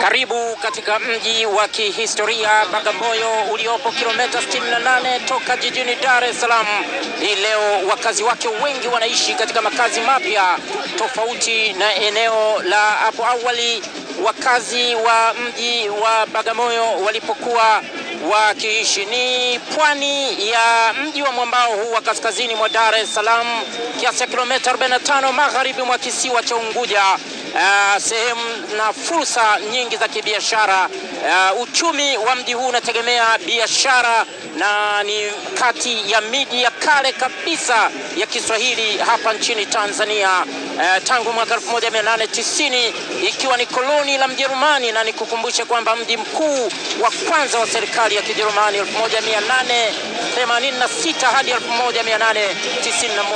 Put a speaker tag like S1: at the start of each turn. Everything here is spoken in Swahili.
S1: Karibu katika mji wa kihistoria Bagamoyo uliopo kilomita 68 toka jijini Dar es Salaam. Hii leo wakazi wake wengi wanaishi katika makazi mapya tofauti na eneo la hapo awali wakazi wa mji wa Bagamoyo walipokuwa wakiishi. Ni pwani ya mji wa mwambao huu wa kaskazini mwa Dar es Salaam, kiasi ya kilomita 45 magharibi mwa kisiwa cha Unguja. Uh, sehemu na fursa nyingi za kibiashara. Uh, uchumi wa mji huu unategemea biashara na ni kati ya miji ya kale kabisa ya Kiswahili hapa nchini Tanzania. Uh, tangu mwaka 1890 ikiwa ni koloni la Mjerumani, na nikukumbushe kwamba mji mkuu wa kwanza wa serikali ya Kijerumani 1886 hadi 1891